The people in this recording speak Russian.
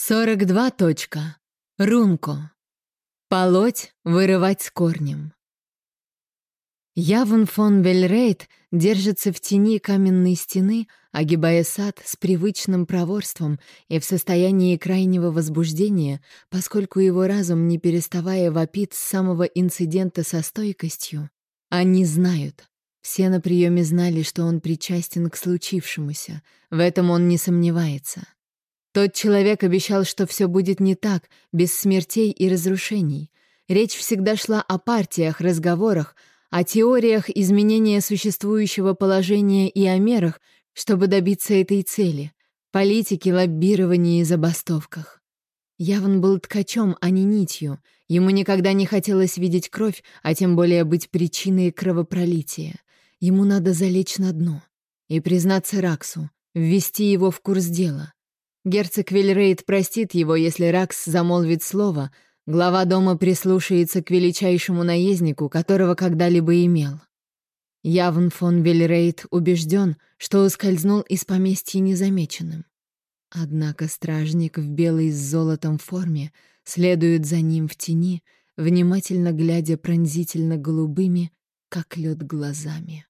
42. Точка. Рунко. Полоть, вырывать с корнем. Явн фон Вельрейт держится в тени каменной стены, огибая сад с привычным проворством и в состоянии крайнего возбуждения, поскольку его разум, не переставая вопит с самого инцидента со стойкостью. Они знают. Все на приеме знали, что он причастен к случившемуся. В этом он не сомневается. Тот человек обещал, что все будет не так, без смертей и разрушений. Речь всегда шла о партиях, разговорах, о теориях изменения существующего положения и о мерах, чтобы добиться этой цели. Политике, лоббировании и забастовках. Яван был ткачом, а не нитью. Ему никогда не хотелось видеть кровь, а тем более быть причиной кровопролития. Ему надо залечь на дно. И признаться Раксу, ввести его в курс дела. Герцог Вильрейд простит его, если Ракс замолвит слово, глава дома прислушается к величайшему наезднику, которого когда-либо имел. Явн фон Вильрейд убежден, что ускользнул из поместья незамеченным. Однако стражник в белой с золотом форме следует за ним в тени, внимательно глядя пронзительно голубыми, как лед глазами.